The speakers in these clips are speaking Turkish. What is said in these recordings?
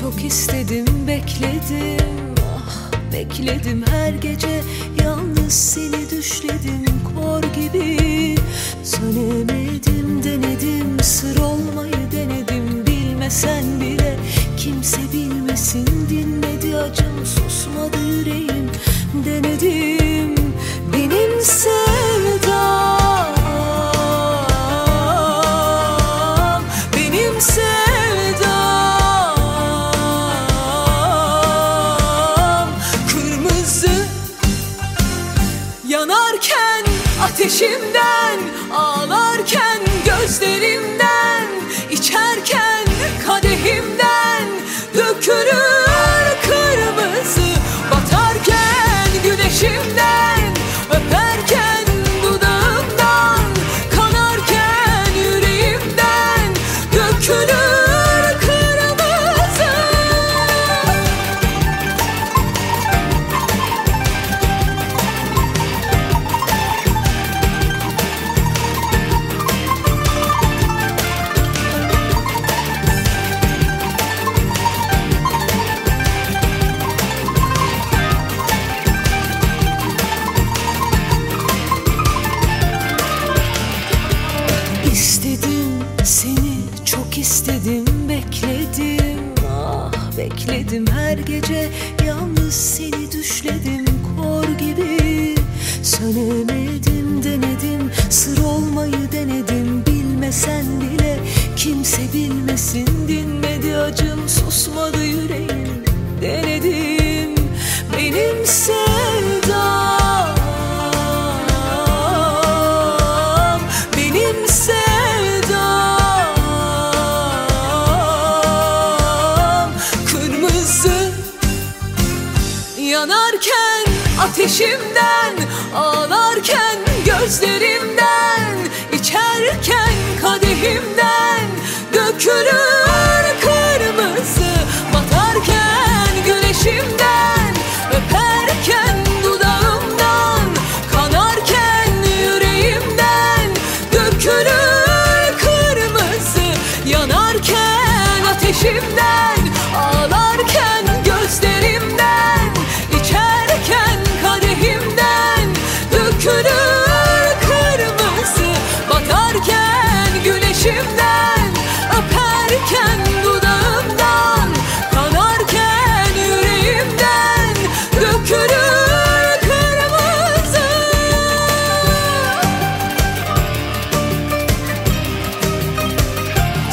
çok istedim bekledim. Ah bekledim her gece Yalnız seni düşledim kor gibi. Sönemedim denedim sır olmayı denedim. Bilmesen bile kimse bilmesin. Dinmedi acım susmadı yüreğim. Denedim benim ateşimden çok istedim bekledim. Ah bekledim her gece. Yalnız seni düşledim kor gibi. Sönemedim denedim. Sır olmayı denedim bilmesen bile. Kimse bilmesin dinmedi acım susmadı yüreğim. Denedim benim ateşimden Ağlarken gözlerimden içerken kadehimden Dökülür kırmızı batarken güneşimden Öperken dudağımdan kanarken yüreğimden Dökülür kırmızı yanarken ateşimden Ağlarken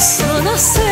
そのせい